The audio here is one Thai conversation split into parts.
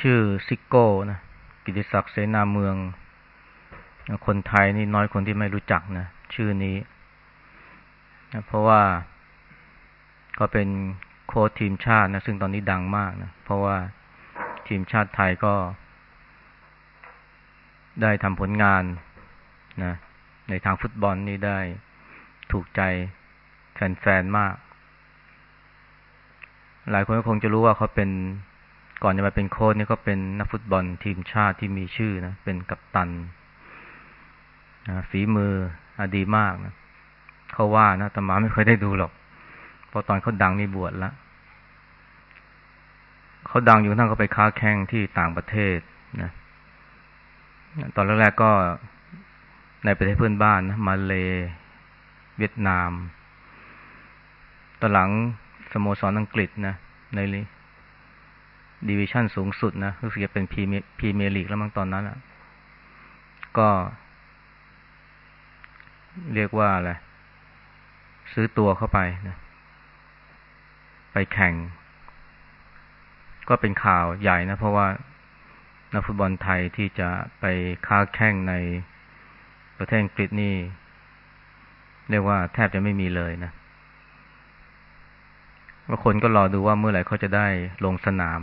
ชื่อซิโก้นะกิติศักดิ์เสนาเมือง คนไทยนี่น้อยคนที่ไม่รู้จักนะชื่อนี้นะเพราะว่าก็เป็นโค้ชทีมชาตินะซึ่งตอนนี้ดังมากนะเพราะว่าทีมชาติไทยก็ ได้ทำผลงานนะในทางฟุตบอลนี่ได้ถูกใจแฟนๆมาก หลายคนก็คงจะรู้ว่าเขาเป็น ก่อนจะมาเป็นโค้ชนี่ก็เป็นนักฟุตบอลทีมชาติที่มีชื่อนะ เป็นกัปตันฝีมืออดีมากนะเขาว่านะแต่มาไม่เคยได้ดูหรอกพอตอนเขาดังนี่บวชแล้วเขาดังอยู่ทั้งเขาไปค้าแข่งที่ต่างประเทศนะตอนแรกๆก็ในประเทศเพื่อนบ้านนะมาเลเวียดนาม ตอนหลังสโมสรอังกฤษนะใน ดิวิชั่นสูงสุดนะรู้สึกจะเป็นพรีเมียร์ลีกแล้วมั้งตอนนั้นอะก็ เรียกว่าอะไรซื้อตัวเข้าไปนะไปแข่ง ก็เป็นข่าวใหญ่นะ เพราะว่านักฟุตบอลไทยที่จะไปค้าแข่งในประเทศอังกฤษนี่ เรียกว่าแทบจะไม่มีเลยนะว่าคนก็รอดูว่าเมื่อไหร่เขาจะได้ลงสนาม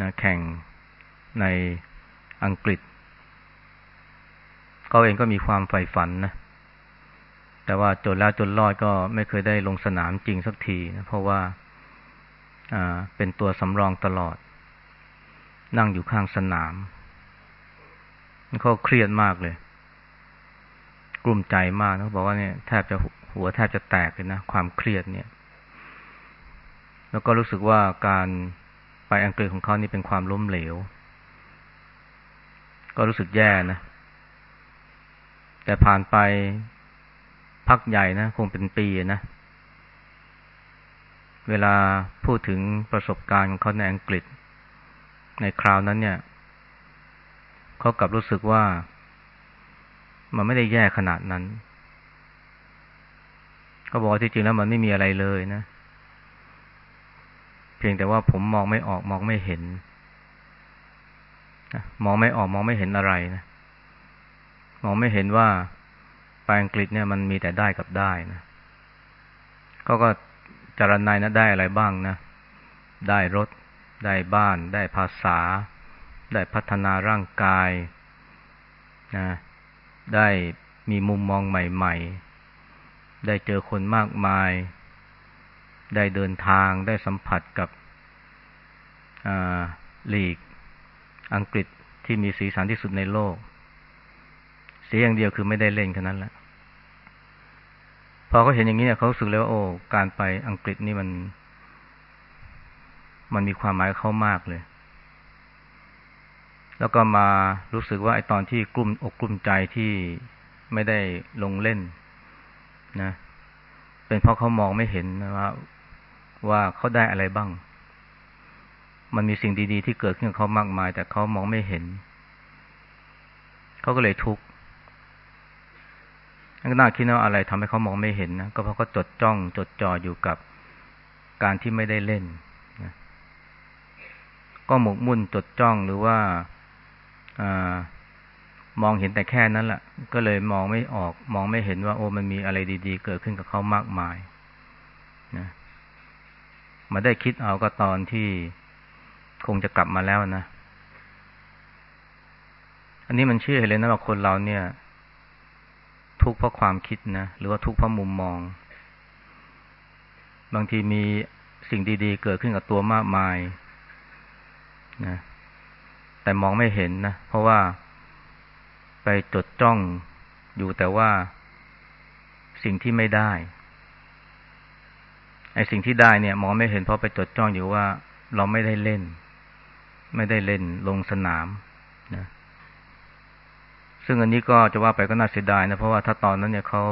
นะแข่งในอังกฤษ เขาเองก็มีความใฝ่ฝันนะแต่ว่าจนแล้วจนรอดก็ไม่เคยได้ลงสนามจริงสักทีนะเพราะว่าเป็นตัวสำรองตลอด นั่งอยู่ข้างสนามเขาเครียดมากเลย กลุ่มใจมากเขาบอกว่าเนี่ยแทบจะหัวแทบจะแตกเลยนะ ความเครียดเนี่ย แล้วก็รู้สึกว่าการ ไปอังกฤษของเขานี่เป็นความล้มเหลว ก็รู้สึกแย่นะ แต่ผ่านไปพักใหญ่นะ คงเป็นปีนะ เวลาพูดถึงประสบการณ์ของเขาในอังกฤษ ในคราวนั้นเนี่ย เขากลับรู้สึกว่า มันไม่ได้แย่ขนาดนั้น เขาบอกที่จริงแล้วมันไม่มีอะไรเลยนะ พียงแต่ว่าผมมองไม่ออกมองไม่เห็นมองไม่ออกมองไม่เห็นอะไรนะมองไม่เห็นว่าไปอังกฤษเนี่ยมันมีแต่ได้กับได้นะเขาก็จารนายนะได้อะไรบ้างนะได้รถ ได้บ้าน ได้ภาษา ได้พัฒนาร่างกายนะได้มีมุมมองใหม่ ๆ ได้เจอคนมากมาย ได้เดินทางได้สัมผัสกับลีกอังกฤษที่มีสีสันที่สุดในโลก เสียอย่างเดียวคือไม่ได้เล่นแค่นั้นแหละพอเขาเห็นอย่างนี้เนี่ยเขาสึกเลยว่าโอ้การไปอังกฤษนี่มัน มันมีความหมายเขามากเลย แล้วก็มารู้สึกว่าไอ้ตอนที่กลุ่มอกกลุ่มใจที่ไม่ได้ลงเล่นนะ เป็นเพราะเขามองไม่เห็นว่า ว่าเขาได้อะไรบ้าง มันมีสิ่งดี ๆ ที่เกิดขึ้นกับเขามากมาย แต่เขามองไม่เห็น เขาก็เลยทุกข์ก็น่าคิดว่าอะไรทำให้เขามองไม่เห็นนะ ก็เพราะเขาจดจ้อง จดจ่ออยู่กับการที่ไม่ได้เล่นนะก็หมกมุ่นจดจ้องหรือว่าอมองเห็นแต่แค่นั้นแหละก็เลยมองไม่ออก มองไม่เห็นว่า โอ้มันมีอะไรดี ๆ เกิดขึ้นกับเขามากมาย มาได้คิดเอาก็ตอนที่คงจะกลับมาแล้วนะ อันนี้มันเชื่อเลยนะว่าคนเราเนี่ย ทุกข์เพราะความคิดนะ หรือว่าทุกข์เพราะมุมมอง บางทีมีสิ่งดีๆ เกิดขึ้นกับตัวมากมายนะแต่มองไม่เห็นนะ เพราะว่าไปจดจ้องอยู่แต่ว่าสิ่งที่ไม่ได้ ไอ้สิ่งที่ได้เนี่ยมองไม่เห็นเพราะไปจดจ้องอยู่ว่าเราไม่ได้เล่น ไม่ได้เล่นลงสนามนะซึ่งอันนี้ก็จะว่าไปก็น่าเสียดายนะเพราะว่าถ้าตอนนั้นเนี่ยเขา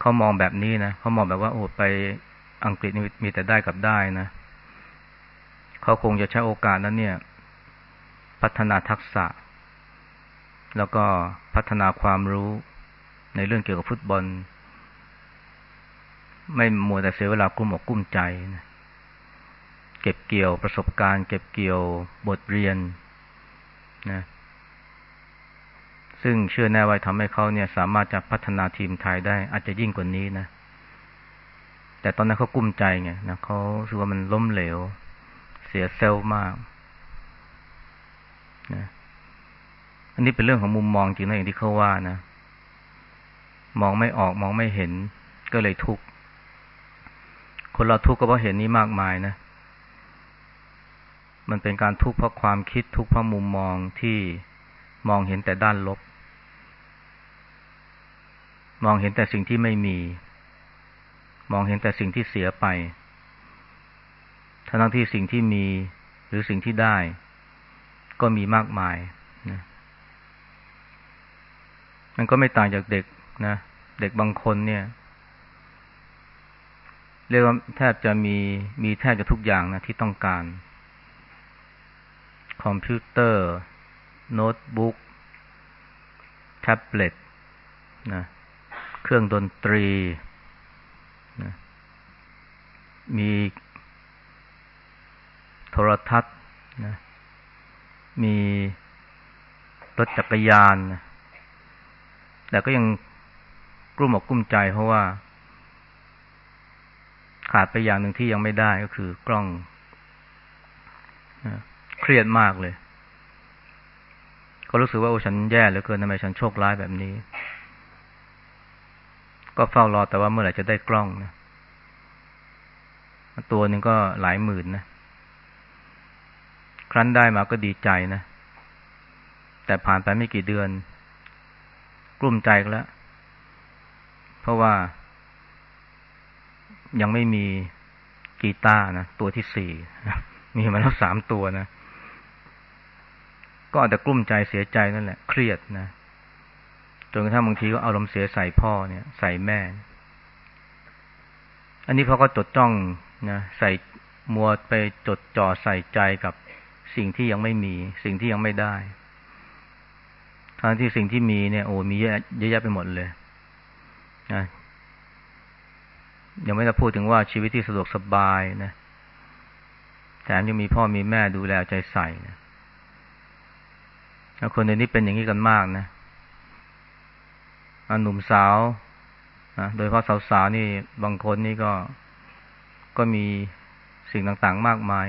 เขามองแบบนี้นะเขามองแบบว่าโอ้ไปอังกฤษนี่มีแต่ได้กับได้นะเขาคงจะใช้โอกาสนั้นเนี่ย พัฒนาทักษะ แล้วก็พัฒนาความรู้ในเรื่องเกี่ยวกับฟุตบอล ไม่มัวแต่เสียเวลากุ้มอกกุ้มใจนะเก็บเกี่ยวประสบการณ์ เก็บเกี่ยวบทเรียนนะซึ่งเชื่อแน่ว่าทำให้เขาเนี่ย สามารถจะพัฒนาทีมไทยได้ อาจจะยิ่งกว่านี้นะ แต่ตอนนั้นเขากุ้มใจไงนะเขาสึกว่ามันล้มเหลว เสียเซลล์มากนะอันนี้เป็นเรื่องของมุมมองจริงนะอย่างที่เขาว่านะ มองไม่ออกมองไม่เห็นก็เลยทุกข์ คนเราทุกข์ก็เพราะเห็นนี้มากมายนะ มันเป็นการทุกข์เพราะความคิดทุกข์เพราะมุมมองที่มองเห็นแต่ด้านลบ มองเห็นแต่สิ่งที่ไม่มี มองเห็นแต่สิ่งที่เสียไป ทั้งที่สิ่งที่มีหรือสิ่งที่ได้ ก็มีมากมายนะมันก็ไม่ต่างจากเด็กนะ เด็กบางคนเนี่ย เรียกว่าแทบจะมีมีแทบจะทุกอย่างนะที่ต้องการ คอมพิวเตอร์ โน้ตบุ๊กแท็บเล็ตนะเครื่องดนตรีนะมีโทรทัศน์นะมีรถจักรยานนะแต่ก็ยังกลุ้มอกกลุ้มใจเพราะว่า ขาดไปอย่างหนึ่งที่ยังไม่ได้ก็คือกล้องเครียดมากเลย ก็รู้สึกว่าโอ้ฉันแย่เหลือเกินทำไมฉันโชคร้ายแบบนี้ ก็เฝ้ารอแต่ว่าเมื่อไหร่จะได้กล้องนะตัวหนึ่งก็หลายหมื่นนะครั้นได้มาก็ดีใจนะ แต่ผ่านไปไม่กี่เดือน กลุ้มใจแล้ว เพราะว่า ยังไม่มีกีตาร์นะตัวที่สี่มีมาแล้วสามตัวนะ ก็อาจจะกลุ้มใจเสียใจนั่นแหละ เครียดนะจนกระทั่งบางทีก็อาลมณ์เสียใส่พ่อเนี่ย ใส่แม่ อันนี้เขาก็จดจ้องนะใส่มัวไปจดจ่อใส่ใจกับสิ่งที่ยังไม่มี สิ่งที่ยังไม่ได้ทั้งที่สิ่งที่มีเนี่ยโอ้มีเยอะเยอะแยะไปหมดเลยนะ ยังไม่ได้พูดถึงว่าชีวิตที่สะดวกสบายนะแถมยังมีพ่อมีแม่ดูแลใจใส่นะคนในนี้เป็นอย่างนี้กันมากนะหนุ่มสาวนะโดยเฉพาะสาวๆนี่บางคนนี่ก็ก็มีสิ่งต่างๆมากมาย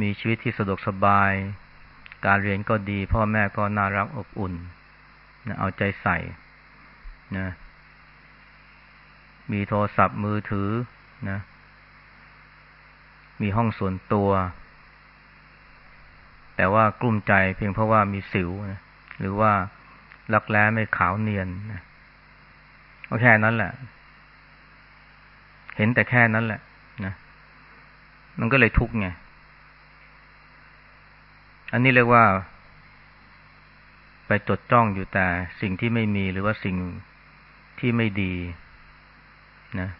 มีชีวิตที่สะดวกสบาย การเรียนก็ดี พ่อแม่ก็น่ารักอบอุ่นนะเอาใจใส่นะ มีโทรศัพท์มือถือนะ มีห้องส่วนตัว แต่ว่ากลุ้มใจเพียงเพราะว่ามีสิวนะหรือว่ารักแร้ไม่ขาวเนียนนะก็แค่นั้นแหละ เห็นแต่แค่นั้นแหละนะ มันก็เลยทุกข์ไง อันนี้เรียกว่า ไปจดจ้องอยู่แต่สิ่งที่ไม่มีหรือว่าสิ่งที่ไม่ดี นะ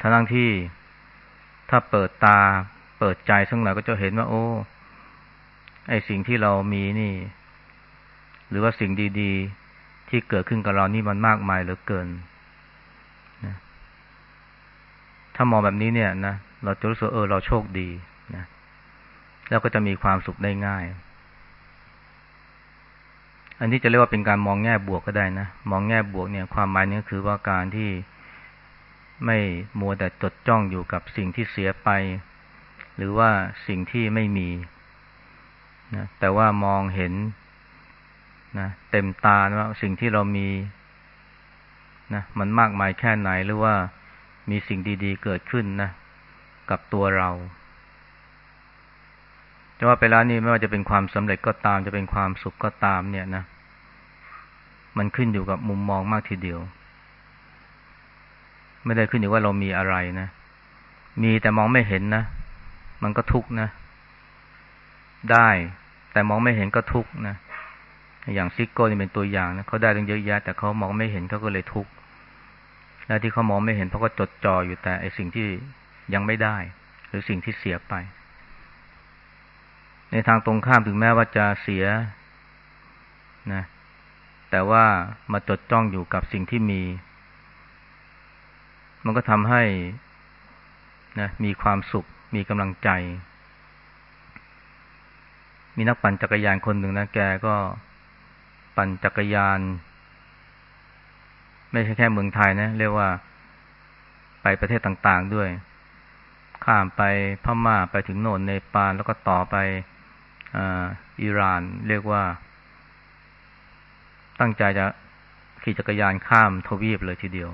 ทั้งที่ถ้าเปิดตาเปิดใจสักหน่อยก็จะเห็นว่า โอ้ ไอสิ่งที่เรามีนี่ หรือว่าสิ่งดีๆ ที่เกิดขึ้นกับเรานี่มันมากมายเหลือเกินนะถ้ามองแบบนี้เนี่ยนะเราจะรู้สึกเออเราโชคดีนะแล้วก็จะมีความสุขได้ง่าย อันนี้จะเรียกว่าเป็นการมองแง่บวกก็ได้นะ มองแง่บวกเนี่ย ความหมายนี้คือว่าการที่ ไม่มัวแต่จดจ้องอยู่กับสิ่งที่เสียไป หรือว่าสิ่งที่ไม่มีนะแต่ว่ามองเห็นนะเต็มตาว่าสิ่งที่เรามีนะมันมากมายแค่ไหนหรือว่ามีสิ่งดี ๆ เกิดขึ้นนะกับตัวเราจะว่าไปแล้วนี่ไม่ว่าจะเป็นความสำเร็จก็ตาม จะเป็นความสุขก็ตามเนี่ยนะ มันขึ้นอยู่กับมุมมองมากทีเดียว ไม่ได้ขึ้นอยู่ว่าเรามีอะไรนะ มีแต่มองไม่เห็นนะ มันก็ทุกข์นะ ได้ แต่มองไม่เห็นก็ทุกข์นะ อย่างซิกโก้นี่เป็นตัวอย่างนะเขาได้ตั้งเยอะแยะแต่เขามองไม่เห็นเขาก็เลยทุกข์ และที่เขามองไม่เห็นเพราะก็จดจ่ออยู่แต่ไอสิ่งที่ยังไม่ได้ หรือสิ่งที่เสียไป ในทางตรงข้ามถึงแม้ว่าจะเสียนะ แต่ว่ามาจดจ้องอยู่กับสิ่งที่มี มันก็ทำให้นะมีความสุข มีกำลังใจ มีนักปั่นจักรยานคนหนึ่งนะแกก็ปั่นจักรยาน ไม่ใช่แค่เมืองไทยนะ เรียกว่าไปประเทศต่างๆด้วย ข้ามไปพม่าไปถึงโน่นเนปาลแล้วก็ต่อไปออิหร่าน เรียกว่า ตั้งใจจะขี่จักรยานข้ามทวีปเลยทีเดียว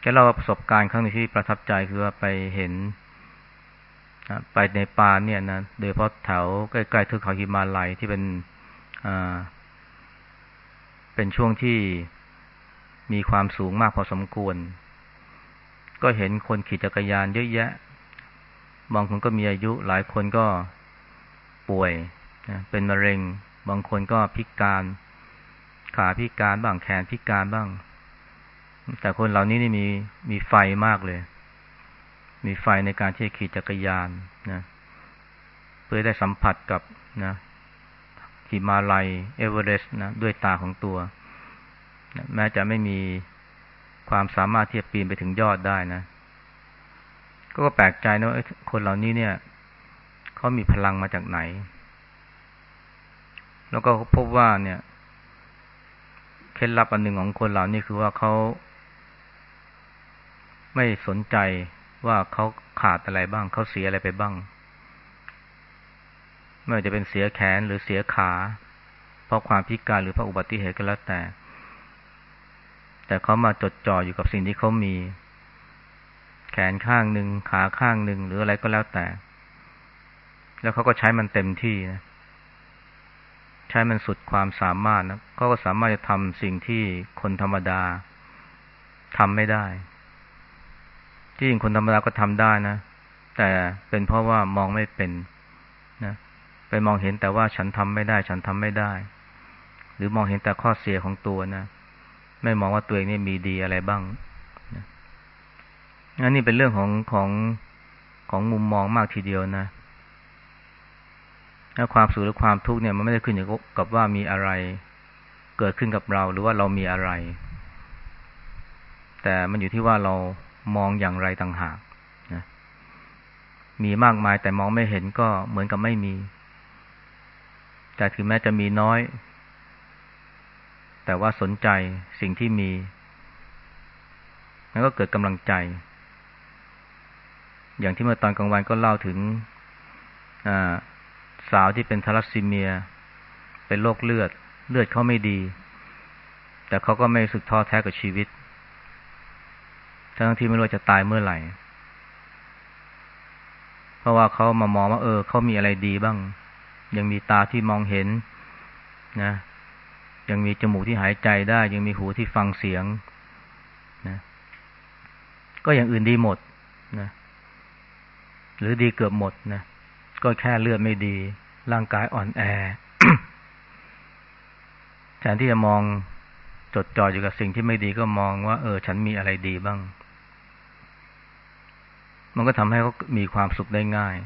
แกเล่าประสบการณ์ครั้งนึงที่ประทับใจคือว่าไปเห็นไปในปาเนี่ยนะโดยเพราะแถวใกล้ๆเทือกเขาหิมาลัยที่เป็นเป็นช่วงที่มีความสูงมากพอสมควร ก็เห็นคนขี่จักรยานเยอะแยะ บางคนก็มีอายุ หลายคนก็ป่วยเป็นมะเร็ง บางคนก็พิการ ขาพิการบ้างแขนพิการบ้าง แต่คนเหล่านี้นี่มีมีไฟมากเลย มีไฟในการที่จะขี่จักรยานนะเพื่อได้สัมผัสกับนะหิมาลัยเอเวอเรสต์นะด้วยตาของตัวแม้จะไม่มีความสามารถที่จะปีนไปถึงยอดได้นะ ก็แปลกใจนะว่าคนเหล่านี้เนี่ยเขามีพลังมาจากไหน แล้วก็พบว่าเนี่ย เคล็ดลับอันหนึ่งของคนเหล่านี้คือว่าเขา ไม่สนใจว่าเขาขาดอะไรบ้าง เขาเสียอะไรไปบ้าง ไม่ว่าจะเป็นเสียแขนหรือเสียขา เพราะความพิการหรือเพราะอุบัติเหตุก็แล้วแต่ แต่เขามาจดจ่ออยู่กับสิ่งที่เขามี แขนข้างหนึ่งขาข้างหนึ่งหรืออะไรก็แล้วแต่ แล้วเขาก็ใช้มันเต็มที่นะใช้มันสุดความสามารถนะเขาก็สามารถจะทำสิ่งที่คนธรรมดาทำไม่ได้ ที่จริงคนธรรมดาก็ทำได้นะ แต่เป็นเพราะว่ามองไม่เป็นนะไปมองเห็นแต่ว่าฉันทำไม่ได้ ฉันทำไม่ได้ หรือมองเห็นแต่ข้อเสียของตัวนะ ไม่มองว่าตัวเองนี่มีดีอะไรบ้างนันนี่เป็นเรื่องของของของมุมมองมากทีเดียวนะถ้าความสุขหรือความทุกข์เนี่ยมันไม่ได้ขึ้นอยู่กับว่ามีอะไรเกิดขึ้นกับเราหรือว่าเรามีอะไร แต่มันอยู่ที่ว่าเรา มองอย่างไรต่างหากนะมีมากมายแต่มองไม่เห็นก็เหมือนกับไม่มี แต่ถึงแม้จะมีน้อย แต่ว่าสนใจสิ่งที่มีมันก็เกิดกำลังใจ อย่างที่เมื่อตอนกลางวันก็เล่าถึงสาวที่เป็นทารัสซีเมีย เป็นโรคเลือด เลือดเขาไม่ดี แต่เขาก็ไม่สึกท้อแท้กับชีวิต ทั้งที่ไม่รู้จะตายเมื่อไหร่ เพราะว่าเขามามองว่า เออเขามีอะไรดีบ้าง ยังมีตาที่มองเห็นนะ ยังมีจมูกที่หายใจได้ ยังมีหูที่ฟังเสียงนะ ก็อย่างอื่นดีหมดนะหรือดีเกือบหมดนะก็แค่เลือดไม่ดี ร่างกายอ่อนแอแทนที่จะมองจดจ่ออยู่กับสิ่งที่ไม่ดีก็มองว่า เออ ฉันมีอะไรดีบ้าง มันก็ทำให้เขามีความสุขได้ง่าย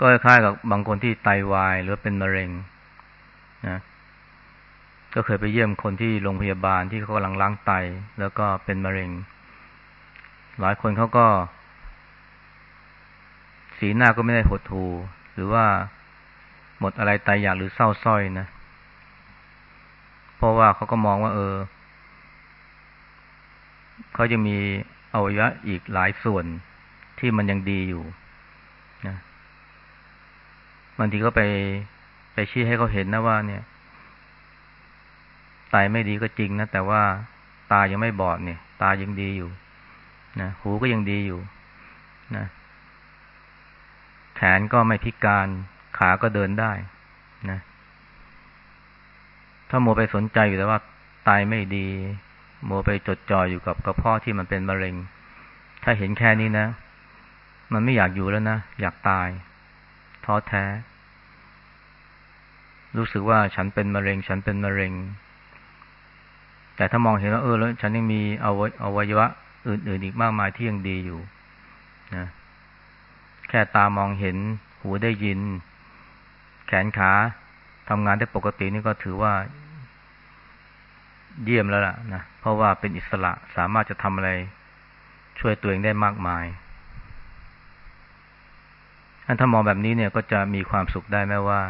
ก็คล้ายกับบางคนที่ไตาวายหรือเป็นมะเร็งนะก็เคยไปเยี่ยมคนที่โรงพยาบาลที่เขากำลังล้างไต แล้วก็เป็นมะเร็ง หลายคนเขาก็ สีหน้าก็ไม่ได้หดหูหรือว่าหมดอะไรตายอยากหรือเศร้าส้อยนะ เพราะว่าเขาก็มองว่า เออเขาจะมี อวัยวะอีกหลายส่วนที่มันยังดีอยู่นะบางทีก็ไปไปชี้ให้เขาเห็นนะว่า เนี่ยตายไม่ดีก็จริงนะแต่ว่าตายังไม่บอดเนี่ย ตายังดีอยู่นะหูก็ยังดีอยู่นะแขนก็ไม่พิการขาก็เดินได้นะถ้าโมไปสนใจอยู่แต่ว่า ตายไม่ดี โมไปจดจ่ออยู่กับกระเพาะที่มันเป็นมะเร็ง ถ้าเห็นแค่นี้นะ มันไม่อยากอยู่แล้วนะ อยากตาย ท้อแท้ รู้สึกว่าฉันเป็นมะเร็ง ฉันเป็นมะเร็ง แต่ถ้ามองเห็นว่าเออแล้ว ฉันยังมีอวัยอวัยวะ อื่น ๆ อีกมากมายที่ยังดีอยู่นะแค่ตามองเห็น หูได้ยิน แขนขาทำงานได้ปกตินี่ก็ถือว่า เยี่ยมแล้วล่ะนะเพราะว่าเป็นอิสระสามารถจะทำอะไร ช่วยตัวเองได้มากมายอันถ้ามองแบบนี้เนี่ยก็จะมีความสุขได้แม้ว่า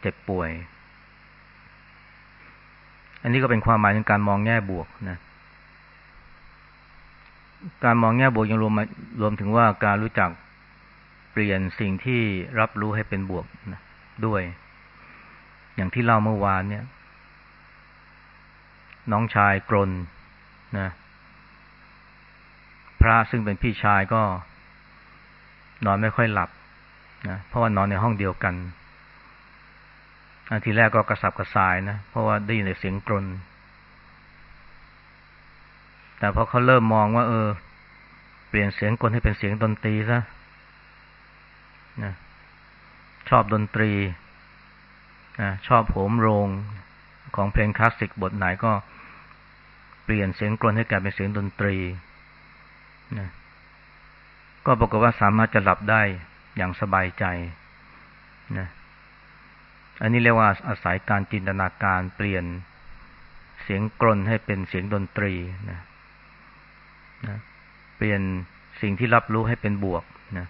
เจ็บป่วย อันนี้ก็เป็นความหมายในการมองแง่บวกนะ การมองแง่บวกยังรวมมารวมถึงว่าการรู้จักเปลี่ยนสิ่งที่รับรู้ให้เป็นบวกนะด้วย อย่างที่เล่าเมื่อวานเนี่ย น้องชายกรนนะพระซึ่งเป็นพี่ชายก็ นอนไม่ค่อยหลับนะเพราะว่านอนในห้องเดียวกันอันทีแรกก็กระสับกระส่ายนะ เพราะว่าได้ยินเสียงกรน แต่พอเขาเริ่มมองว่า เออ เปลี่ยนเสียงกลให้เป็นเสียงดนตรีซะนะชอบดนตรีนะชอบโหมโรง ของเพลงคลาสสิกบทไหนก็เปลี่ยนเสียงกลนให้กลายเป็นเสียงดนตรีนะก็ปรากฏว่าสามารถจะหลับได้อย่างสบายใจนะอันนี้เรียกว่าอาศัยการจินตนาการเปลี่ยนเสียงกลนให้เป็นเสียงดนตรีนะนะเปลี่ยนสิ่งที่รับรู้ให้เป็นบวกนะ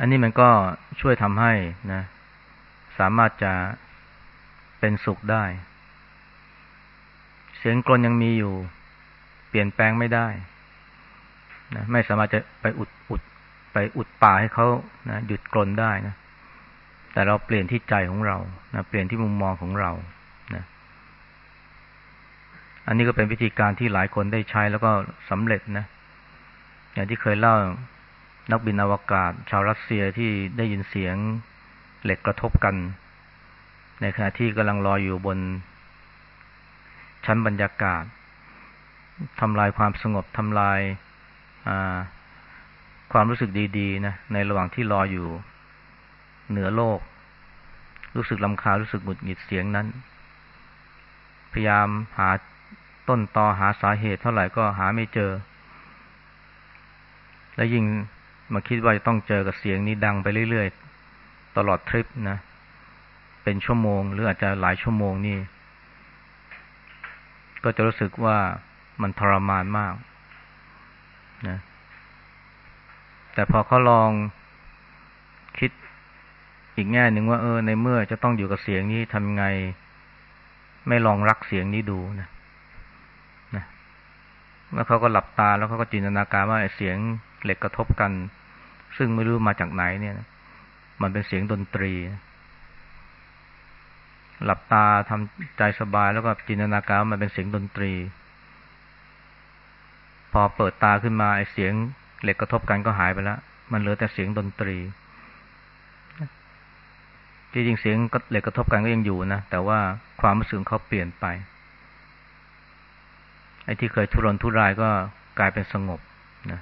อันนี้มันก็ช่วยทำให้นะ สามารถจะ เป็นสุขได้ เสียงกลนยังมีอยู่ เปลี่ยนแปลงไม่ได้นะไม่สามารถจะไปอุดอุดไปอุดป่าให้เขานะหยุดกลนได้นะ แต่เราเปลี่ยนที่ใจของเรานะเปลี่ยนที่มุมมองของเรานะอันนี้ก็เป็นวิธีการที่หลายคนได้ใช้แล้วก็สำเร็จนะอย่างที่เคยเล่านักบินอวกาศ ชาวรัสเซียที่ได้ยินเสียงเหล็กกระทบกัน ในขณะที่กำลังรออยู่บน ชั้นบรรยากาศทำลายความสงบทำลายความรู้สึกดีๆนะในระหว่างที่รออยู่เหนือโลก รู้สึกลำคารู้สึกหงุดหงิดเสียงนั้น พยายามหาต้นตอหาสาเหตุเท่าไหร่ก็หาไม่เจอ และยิ่งมาคิดว่าจะต้องเจอกับเสียงนี้ดังไปเรื่อยๆ ตลอดทริปนะ เป็นชั่วโมง หรืออาจจะหลายชั่วโมงนี่ ก็จะรู้สึกว่ามันทรมานมากนะแต่พอเขาลองคิดอีกแง่หนึ่งว่า เออ ในเมื่อจะต้องอยู่กับเสียงนี้ทำไง ไม่ลองรักเสียงนี้ดูนะนะแล้วเขาก็หลับตาแล้วเขาก็จินตนาการว่าเสียงเหล็กกระทบกัน ซึ่งไม่รู้มาจากไหนเนี่ยนะมันเป็นเสียงดนตรี หลับตาทำใจสบายแล้วก็จินตนาการมันเป็นเสียงดนตรี พอเปิดตาขึ้นมาไอเสียงเหล็กกระทบกันก็หายไปแล้ว มันเหลือแต่เสียงดนตรีจริงๆเสียงเหล็กกระทบกันก็ยังอยู่นะ แต่ว่าความรู้สึกเขาเปลี่ยนไป ไอ้ที่เคยทุรนทุรายก็กลายเป็นสงบนะ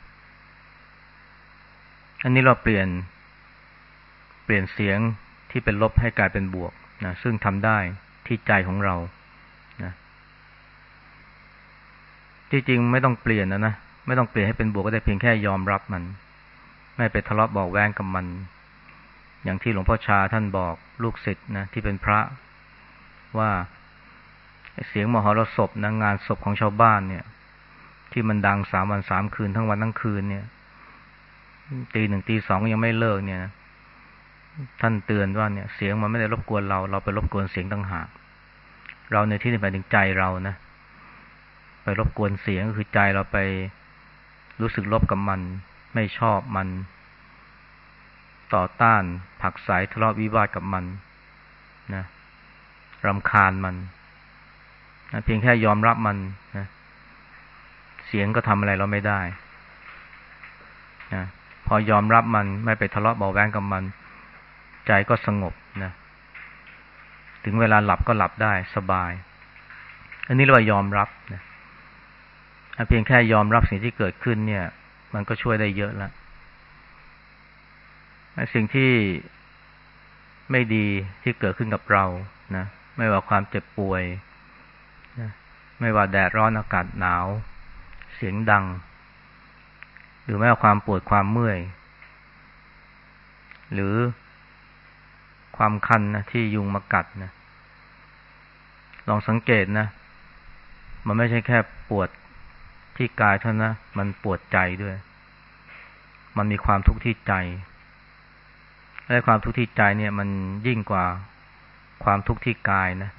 อันนี้เราเปลี่ยน เปลี่ยนเสียงที่เป็นลบให้กลายเป็นบวก นะซึ่งทำได้ที่ใจของเรานะจริงไม่ต้องเปลี่ยนนะนะไม่ต้องเปลี่ยนให้เป็นบวกก็ได้เพียงแค่ยอมรับมัน ไม่ไปทะเลาะบอกแว้งกับมัน อย่างที่หลวงพ่อชาท่านบอกลูกศิษย์นะที่เป็นพระว่าเสียงมหรสพนะงานศพของชาวบ้านเนี่ย ที่มันดังสามวันสามคืนทั้งวันทั้งคืนเนี่ยตีหนึ่งตีสองยังไม่เลิกเนี่ย ท่านเตือนว่าเนี่ย เสียงมันไม่ได้รบกวนเรา เราไปรบกวนเสียงต่างหาก เราในที่นี้หมายถึงใจเรานะ ไปรบกวนเสียงก็คือใจเราไปรู้สึกลบกับมัน ไม่ชอบมัน ต่อต้านผักสายทะเลาะวิวาทกับมันนะรำคาญมันนะเพียงแค่ยอมรับมันนะเสียงก็ทำอะไรเราไม่ได้นะพอยอมรับมันไม่ไปทะเลาะเบาแวงกับมัน ใจก็สงบนะถึงเวลาหลับก็หลับได้สบาย อันนี้เรียกว่ายอมรับนะเพียงแค่ยอมรับสิ่งที่เกิดขึ้นเนี่ย มันก็ช่วยได้เยอะแล้วสิ่งที่ไม่ดีที่เกิดขึ้นกับเรานะไม่ว่าความเจ็บป่วยนะไม่ว่าแดดร้อนอากาศหนาว เสียงดัง หรือแม้ว่าความปวดความเมื่อย หรือ ความคันนะที่ยุงมากัดนะลองสังเกตนะ มันไม่ใช่แค่ปวดที่กายเท่านั้นมันปวดใจด้วย มันมีความทุกข์ที่ใจและความทุกข์ที่ใจเนี่ย มันยิ่งกว่าความทุกข์ที่กายนะ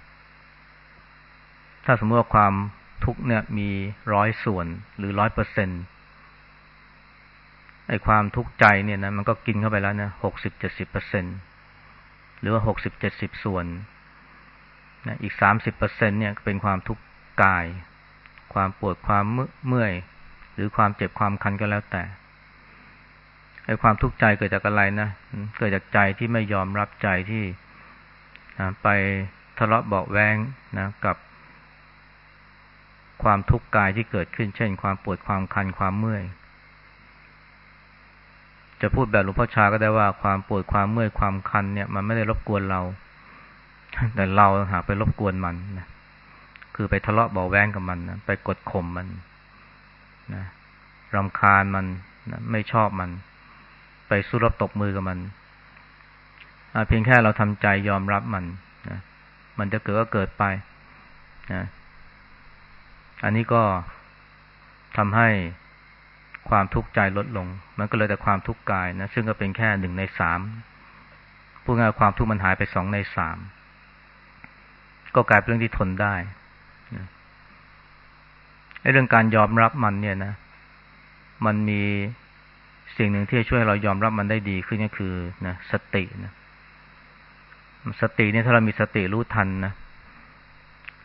ถ้าสมมติว่าความทุกข์เนี่ยมีร้อยส่วนหรือร้อยเปอร์เซ็นต์ไอ้ความทุกข์ใจเนี่ยนะมันก็กินเข้าไปแล้วนะหกสิบเจ็ดสิบเปอร์เซ็นต์ หรือว่าหกสิบเจ็ดสิบส่วนนะอีกสามสิบเปอร์เซ็นเนี่ยเป็นความทุกข์กาย ความปวดความเมื่อย หรือความเจ็บความคันก็แล้วแต่ไอ้ความทุกข์ใจเกิดจากอะไรนะเกิดจากใจที่ไม่ยอมรับใจที่ไปทะเลาะเบาแวงนะกับความทุกข์กายที่เกิดขึ้น เช่น ความปวดความคันความเมื่อย จะพูดแบบหลวงพ่อชาก็ได้ว่าความปวดความเมื่อยความคันเนี่ย มันไม่ได้รบกวนเรา แต่เราหาไปรบกวนมันนะคือไปทะเลาะเบาแวงกับมันนะไปกดข่มมันนะรำคาญมันนะไม่ชอบมัน ไปสู้รบตบมือกับมันเพียงแค่เราทำใจยอมรับมันนะมันจะเกิดก็เกิดไปนะอันนี้ก็ทำให้ ความทุกข์ใจลดลง มันก็เลยแต่ความทุกข์กายนะ ซึ่งก็เป็นแค่หนึ่งในสามพูดง่ายความทุกข์มันหายไปสองในสามก็กลายเป็นเรื่องที่ทนได้ไอ้เรื่องการยอมรับมันเนี่ยนะ มันมีสิ่งหนึ่งที่จะช่วยเรายอมรับมันได้ดีขึ้นก็คือนะสตินะสติเนี่ยถ้าเรามีสติรู้ทันนะ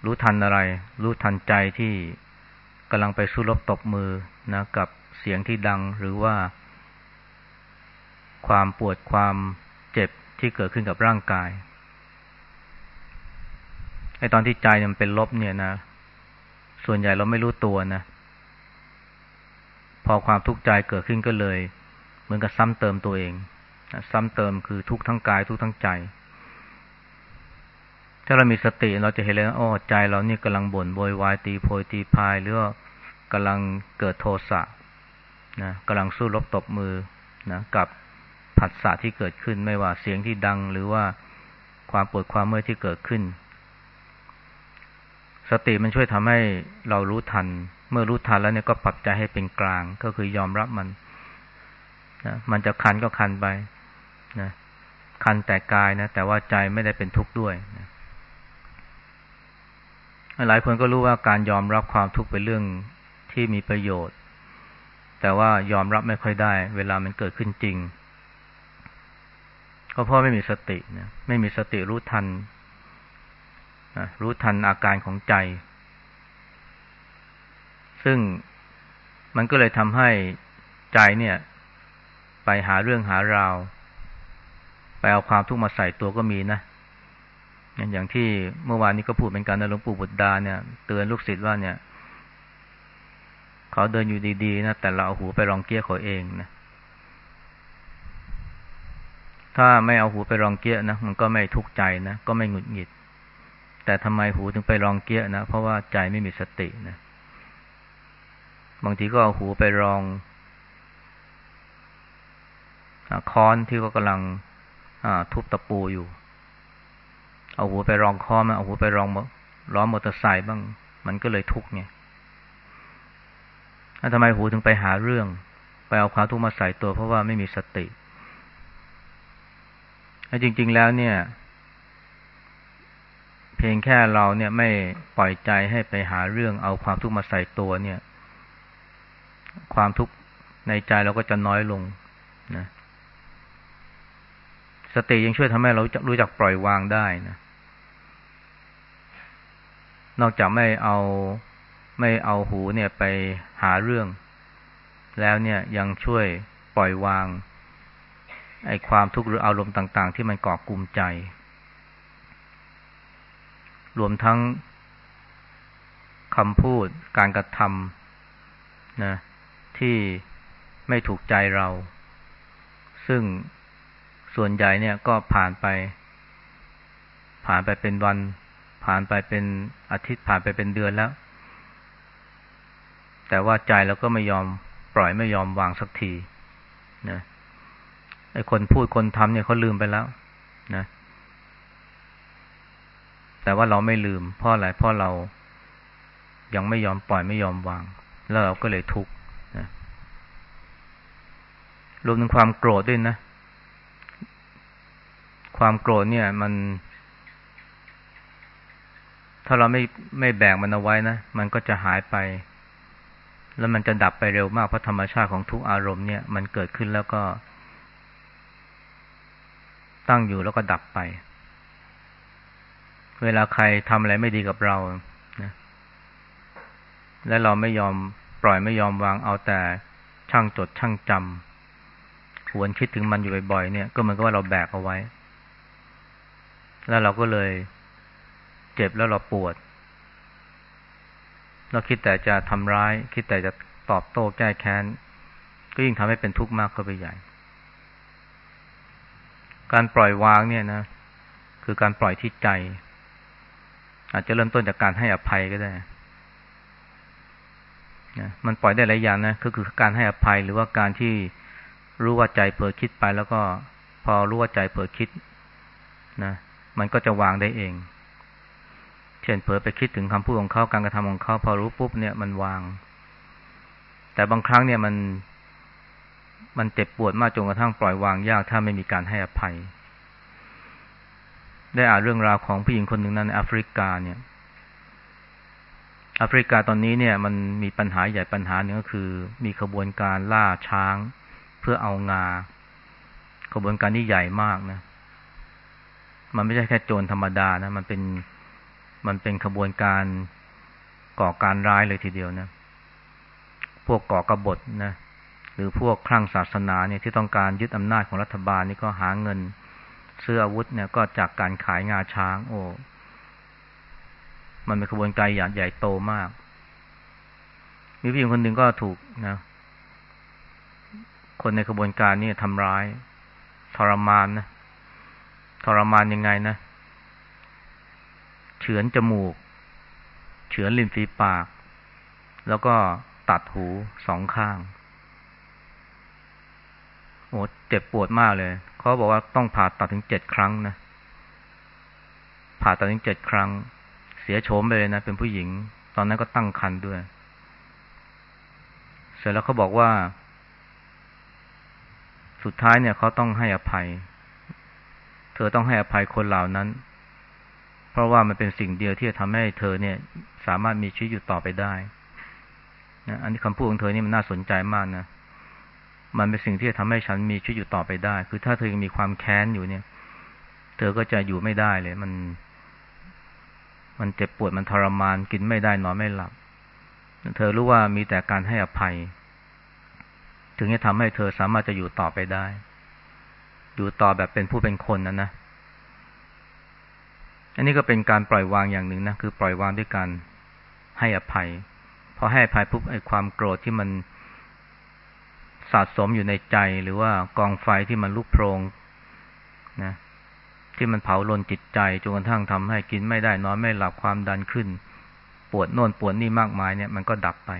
รู้ทันอะไร รู้ทันใจที่กำลังไปสู้รบตบมือนะ กับ เสียงที่ดังหรือว่า ความปวดความเจ็บที่เกิดขึ้นกับร่างกายไอตอนที่ใจมันเป็นลบเนี่ยนะ ส่วนใหญ่เราไม่รู้ตัวนะ พอความทุกข์ใจเกิดขึ้นก็เลย เหมือนกับซ้ำเติมตัวเอง ซ้ำเติมคือทุกทั้งกายทุกทั้งใจ ถ้าเรามีสติเราจะเห็นเลยว่าอ้ใจเรานี่กำลังบ่นโวยวายตีโพยตีพายหรือว่ากำลังเกิดโทสะ นะกำลังสู้รบตบมือนะกับผัสสะที่เกิดขึ้น ไม่ว่าเสียงที่ดัง หรือว่าความปวดความเมื่อยที่เกิดขึ้น สติมันช่วยทำให้เรารู้ทัน เมื่อรู้ทันแล้วเนี่ยก็ปรับใจให้เป็นกลาง ก็คือยอมรับมันนะมันจะคันก็คันไปนะคันแต่กายนะ แต่ว่าใจไม่ได้เป็นทุกข์ด้วยนะหลายคนก็รู้ว่าการยอมรับความทุกข์เป็นเรื่องที่มีประโยชน์ แต่ว่ายอมรับไม่ค่อยได้ เวลามันเกิดขึ้นจริง ก็เพราะไม่มีสตินะไม่มีสติรู้ทันรู้ทันอาการของใจ ซึ่งมันก็เลยทำให้ใจเนี่ย ไปหาเรื่องหาราว ไปเอาความทุกข์มาใส่ตัวก็มีนะอย่างที่เมื่อวานนี้ก็พูดเป็นการนะหลวงปู่บุตรดาเนี่ย เตือนลูกศิษย์ว่าเนี่ย เขาเดินอยู่ดีๆนะแต่เราเอาหูไปรองเกี้ยเขาเองนะถ้าไม่เอาหูไปรองเกี้ยนะมันก็ไม่ทุกข์ใจนะก็ไม่หงุดหงิด แต่ทำไมหูถึงไปรองเกี้ยนะเพราะว่าใจไม่มีสตินะบางทีก็เอาหูไปรองค้อนที่ก็กำลังทุบตะปูอยู่ เอาหัวไปรองคอมเอาหัวไปรองล้อมอเตอร์ไซค์บ้าง มันก็เลยทุกข์ไง ทำไมหูถึงไปหาเรื่อง ไปเอาความทุกข์มาใส่ตัว เพราะว่าไม่มีสติจริง ๆ แล้วเนี่ย เพียงแค่เราเนี่ยไม่ปล่อยใจให้ไปหาเรื่องเอาความทุกข์มาใส่ตัวเนี่ย ความทุกข์ในใจเราก็จะน้อยลงนะสติยังช่วยทำให้เรารู้จักปล่อยวางได้นะนอกจากไม่เอา ไม่เอาหูเนี่ยไปหาเรื่อง แล้วเนี่ยยังช่วยปล่อยวางไอ้ความทุกข์หรืออารมณ์ต่าง ๆ ที่มันก่อกลุ่มใจ รวมทั้งคำพูดการกระทำนะที่ไม่ถูกใจเรา ซึ่งส่วนใหญ่เนี่ยก็ผ่านไป ผ่านไปเป็นวัน ผ่านไปเป็นอาทิตย์ผ่านไปเป็นเดือนแล้ว แต่ว่าใจเราก็ไม่ยอมปล่อยไม่ยอมวางสักทีนะไอ้คนพูดคนทำเนี่ยเขาลืมไปแล้ว นะ แต่ว่าเราไม่ลืม เพราะอะไรเพราะเรายังไม่ยอมปล่อยไม่ยอมวาง แล้วเราก็เลยทุกข์นะรวมถึงความโกรธด้วยนะ ความโกรธเนี่ย มัน ถ้าเราไม่ไม่แบกมันเอาไว้นะ มันก็จะหายไป แล้วมันจะดับไปเร็วมากเพราะธรรมชาติของทุกอารมณ์เนี่ยมันเกิดขึ้นแล้วก็ ตั้งอยู่แล้วก็ดับไป เวลาใครทำอะไรไม่ดีกับเรานะและเราไม่ยอมปล่อยไม่ยอมวางเอาแต่ช่างจดช่างจำหวนคิดถึงมันอยู่บ่อยๆเนี่ย ก็เหมือนกับว่าเราแบกเอาไว้ แล้วเราก็เลย เจ็บแล้วเราปวด เราคิดแต่จะทำร้าย คิดแต่จะตอบโต้แก้แค้น ก็ยิ่งทำให้เป็นทุกข์มากเข้าไปใหญ่ การปล่อยวางเนี่ยนะ คือการปล่อยที่ใจ อาจจะเริ่มต้นจากการให้อภัยก็ได้นะมันปล่อยได้หลายอย่างนะก็คือการให้อภัยหรือว่าการที่รู้ว่าใจเผลอคิดไปแล้วก็พอรู้ว่าใจเผลอคิดนะ มันก็จะวางได้เอง ช่นเผลอไปคิดถึงคำพูดของเขาการกระทำของเขาพอรู้ปุ๊บเนี่ยมันวาง แต่บางครั้งเนี่ยมัน มันเจ็บปวดมากจนกระทั่งปล่อยวางยากถ้าไม่มีการให้อภัย ได้อ่านเรื่องราวของผู้หญิงคนหนึ่งนั้นในแอฟริกาเนี่ยแอฟริกาตอนนี้เนี่ย มันมีปัญหาใหญ่ปัญหาหนึ่งก็คือ มีขบวนการล่าช้าง เพื่อเอางา ขบวนการนี้ใหญ่มากนะมันไม่ใช่แค่โจรธรรมดานะ มันเป็น มันเป็นขบวนการก่อการร้ายเลยทีเดียวนะ พวกก่อกระบฏนะ หรือพวกคลั่งศาสนาเนี่ยที่ต้องการยึดอำนาจของรัฐบาลนี่ก็หาเงินซื้ออาวุธเนี่ยก็จากการขายงาช้าง โอ้มันเป็นขบวนการใหญ่ใหญ่โตมาก มีผู้หญิงคนหนึ่งก็ถูกนะ คนในขบวนการนี่ทำร้าย ทรมานนะทรมานยังไงนะ เฉือนจมูก เฉือนริมฝีปาก แล้วก็ตัดหูสองข้างโอ้เจ็บปวดมากเลย เขาบอกว่าต้องผ่าตัดถึงเจ็ดครั้งนะ ผ่าตัดถึงเจ็ดครั้ง เสียโฉมไปเลยนะ เป็นผู้หญิง ตอนนั้นก็ตั้งครรภ์ด้วย เสร็จแล้วเขาบอกว่า สุดท้ายเนี่ยเขาต้องให้อภัย เธอต้องให้อภัยคนเหล่านั้น เพราะว่ามันเป็นสิ่งเดียวที่จะทำให้เธอเนี่ย สามารถมีชีวิตอยู่ต่อไปได้นะอันนี้คำพูดของเธอนี่มันน่าสนใจมากนะมันเป็นสิ่งที่จะทำให้ฉันมีชีวิตอยู่ต่อไปได้ คือถ้าเธอยังมีความแค้นอยู่เนี่ย เธอก็จะอยู่ไม่ได้เลย มัน มันเจ็บปวดมันทรมานกินไม่ได้นอนไม่หลับ เธอรู้ว่ามีแต่การให้อภัย ถึงจะทำให้เธอสามารถจะอยู่ต่อไปได้ อยู่ต่อแบบเป็นผู้เป็นคนนะนะ อันนี้ก็เป็นการปล่อยวางอย่างหนึ่งนะคือปล่อยวางด้วยการให้อภัยพอให้อภัยปุ๊บไอ้ความโกรธที่มันสะสมอยู่ในใจหรือว่ากองไฟที่มันลุกโพรงนะ ที่มันเผาลนจิตใจจนกระทั่งทำให้กินไม่ได้นอนไม่หลับความดันขึ้น ปวดโน่นปวดนี่มากมายเนี่ย มันก็ดับไป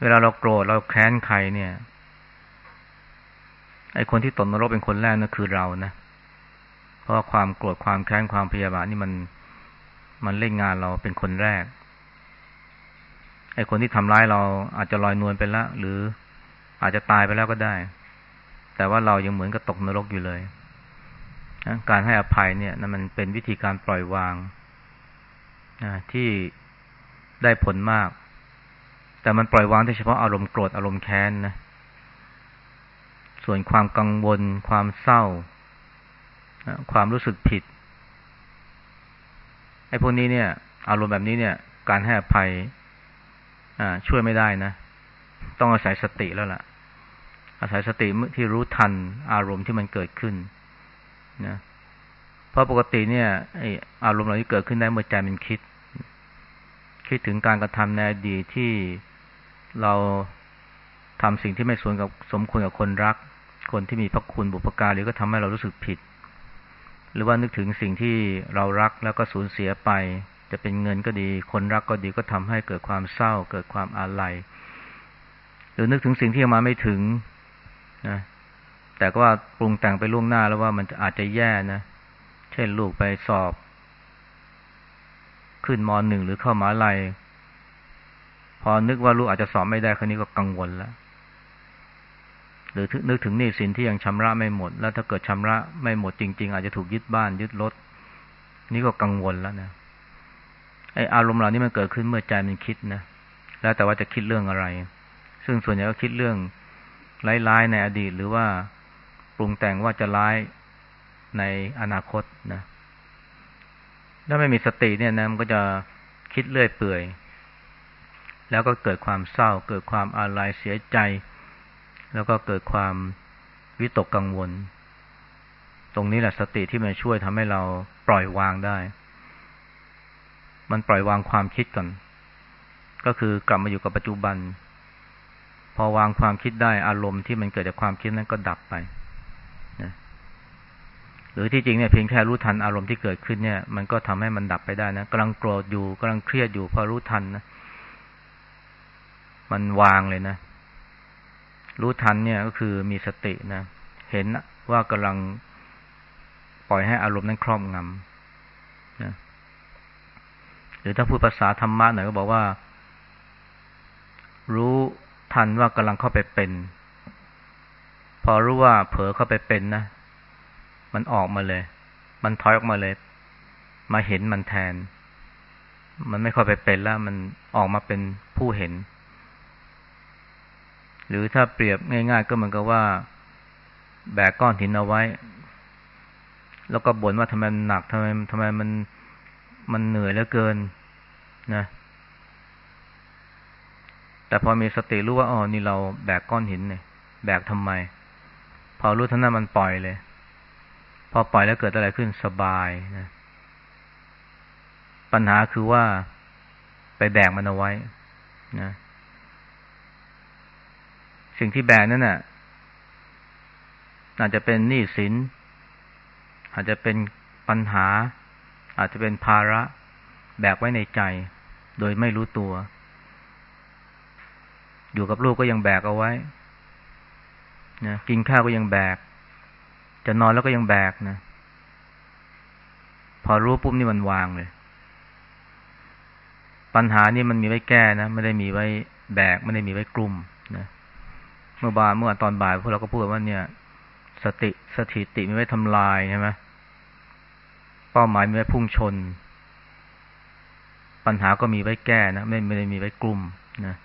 เวลาเราโกรธเราแค้นใครเนี่ยไอคนที่ตกนรกเป็นคนแรกนั่นคือเรานะ เพราะความโกรธความแค้นความพยาบาทนี่มันมันเล่นงานเราเป็นคนแรกไอ้คนที่ทำร้ายเราอาจจะลอยนวลไปแล้วหรืออาจจะตายไปแล้วก็ได้ แต่ว่าเรายังเหมือนกับตกนรกอยู่เลยนะการให้อภัยเนี่ยนะมันเป็นวิธีการปล่อยวางนะที่ได้ผลมาก แต่มันปล่อยวางได้เฉพาะอารมณ์โกรธอารมณ์แค้นนะส่วนความกังวล ความเศร้า ความรู้สึกผิดไอ้พวกนี้เนี่ย อารมณ์แบบนี้เนี่ย การให้อภัยช่วยไม่ได้นะ ต้องอาศัยสติแล้วล่ะ อาศัยสติที่รู้ทันอารมณ์ที่มันเกิดขึ้นนะเพราะปกติเนี่ยไออารมณ์เหล่านี้เกิดขึ้นได้เมื่อใจมันคิด คิดถึงการกระทำในอดีตที่เราทำสิ่งที่ไม่สมกับสมควรกับคนรัก คนที่มีพระคุณบุพการหรือก็ทำให้เรารู้สึกผิด หรือว่านึกถึงสิ่งที่เรารักแล้วก็สูญเสียไป จะเป็นเงินก็ดี คนรักก็ดีก็ทำให้เกิดความเศร้า เกิดความอาลัย หรือนึกถึงสิ่งที่มาไม่ถึงนะแต่ก็ว่าปรุงแต่งไปล่วงหน้าแล้วว่ามันอาจจะแย่นะ เช่นลูกไปสอบ ขึ้นมหนึ่งหรือเข้ามหาลัย พอนึกว่าลูกอาจจะสอบไม่ได้คนนี้ก็กังวลแล้ว หรือนึกถึงหนี้สินที่ยังชำระไม่หมด แล้วถ้าเกิดชำระไม่หมดจริง ๆ อาจจะถูกยึดบ้านยึดรถนี่ก็กังวลแล้วนะไออารมณ์เหล่านี้มันเกิดขึ้นเมื่อใจมันคิดนะแล้วแต่ว่าจะคิดเรื่องอะไร ซึ่งส่วนใหญ่ก็คิดเรื่องร้ายๆในอดีต หรือว่าปรุงแต่งว่าจะร้ายในอนาคตนะถ้าไม่มีสติเนี่ยนะมันก็จะคิดเลื่อยเปื่อย แล้วก็เกิดความเศร้า เกิดความอาลัยเสียใจ แล้วก็เกิดความวิตกกังวล ตรงนี้แหละสติที่มันช่วยทำให้เราปล่อยวางได้ มันปล่อยวางความคิดก่อน ก็คือกลับมาอยู่กับปัจจุบัน พอวางความคิดได้อารมณ์ที่มันเกิดจากความคิดนั้นก็ดับไปนะหรือที่จริงเนี่ยเพียงแค่รู้ทันอารมณ์ที่เกิดขึ้นเนี่ย มันก็ทำให้มันดับไปได้นะกำลังโกรธอยู่กำลังเครียดอยู่พอรู้ทันนะมันวางเลยนะ รู้ทันเนี่ยก็คือมีสตินะ เห็นว่ากำลังปล่อยให้อารมณ์นั้นครอบงำนะหรือถ้าพูดภาษาธรรมะหน่อยก็บอกว่า รู้ทันว่ากำลังเข้าไปเป็น พอรู้ว่าเผลอเข้าไปเป็นนะ มันออกมาเลย มันถอยออกมาเลย มาเห็นมันแทน มันไม่ค่อยไปเป็นแล้ว มันออกมาเป็นผู้เห็น หรือถ้าเปรียบง่าย ๆ ก็เหมือนกับว่า แบกก้อนหินเอาไว้ แล้วก็บ่นว่าทำไมมันหนักทำไมทำไมมันมันเหนื่อยเหลือเกิน นะ แต่พอมีสติรู้ว่าอ๋อนี่เราแบกก้อนหินเนี่ยแบกทำไม พอรู้ท่านั้นมันปล่อยเลย พอปล่อยแล้วเกิดอะไรขึ้นสบายนะปัญหาคือว่าไปแบกมันเอาไว้นะ สิ่งที่แบกนั่นน่ะอาจจะเป็นหนี้สิน อาจจะเป็นปัญหา อาจจะเป็นภาระ แบกไว้ในใจ โดยไม่รู้ตัว อยู่กับลูกก็ยังแบกเอาไว้นะกินข้าวก็ยังแบก จะนอนแล้วก็ยังแบกนะ พอรู้ปุ๊บนี่มันวางเลย ปัญหานี่มันมีไว้แก้นะ ไม่ได้มีไว้แบก ไม่ได้มีไว้กลุ่มนะ มื่อบ่านเมื่อตอนบ่ายพวกเราก็พูดว่าเนี่ย สติสถิติมีไว้ทำลายใช่ไหมเป้าหมายมีไว้พุ่งชน ปัญหาก็มีไว้แก้นะไม่ไม่ได้มีไว้กลุ่มนะ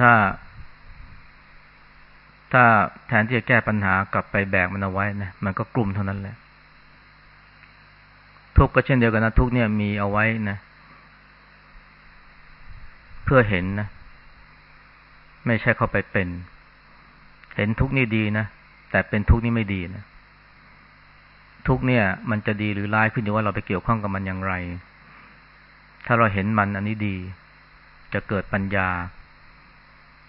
ถ้า ถ้าแทนที่จะแก้ปัญหากลับไปแบกมันเอาไว้นะมันก็กลุ่มเท่านั้นแหละทุกก็เช่นเดียวกันนะทุกเนี่ยมีเอาไว้นะ เพื่อเห็นนะ ไม่ใช่เข้าไปเป็น เห็นทุกนี่ดีนะ แต่เป็นทุกนี่ไม่ดีนะ ทุกเนี่ย มันจะดีหรือร้ายขึ้นอยู่ว่าเราไปเกี่ยวข้องกับมันอย่างไร ถ้าเราเห็นมันอันนี้ดี จะเกิดปัญญา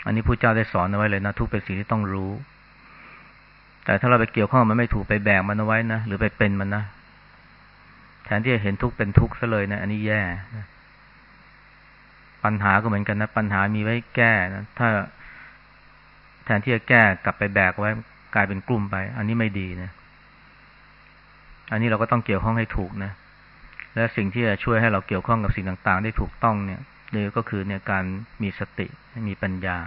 อันนี้พระเจ้าได้สอนเอาไว้เลยนะทุกเป็นสิ่งที่ต้องรู้ แต่ถ้าเราไปเกี่ยวข้องมันไม่ถูกไปแบกมันเอาไว้นะหรือไปเป็นมันนะแทนที่จะเห็นทุกเป็นทุกซะเลยนะ อันนี้แย่นะ ปัญหาก็เหมือนกันนะ ปัญหามีไว้แก้นะถ้าแทนที่จะแก้กลับไปแบกไว้กลายเป็นกลุ่มไป อันนี้ไม่ดีนะอันนี้เราก็ต้องเกี่ยวข้องให้ถูกนะและสิ่งที่จะช่วยให้เราเกี่ยวข้องกับสิ่งต่าง ๆ ได้ถูกต้องเนี่ยนี่ก็คือเนี่ยการมีสติมีปัญญา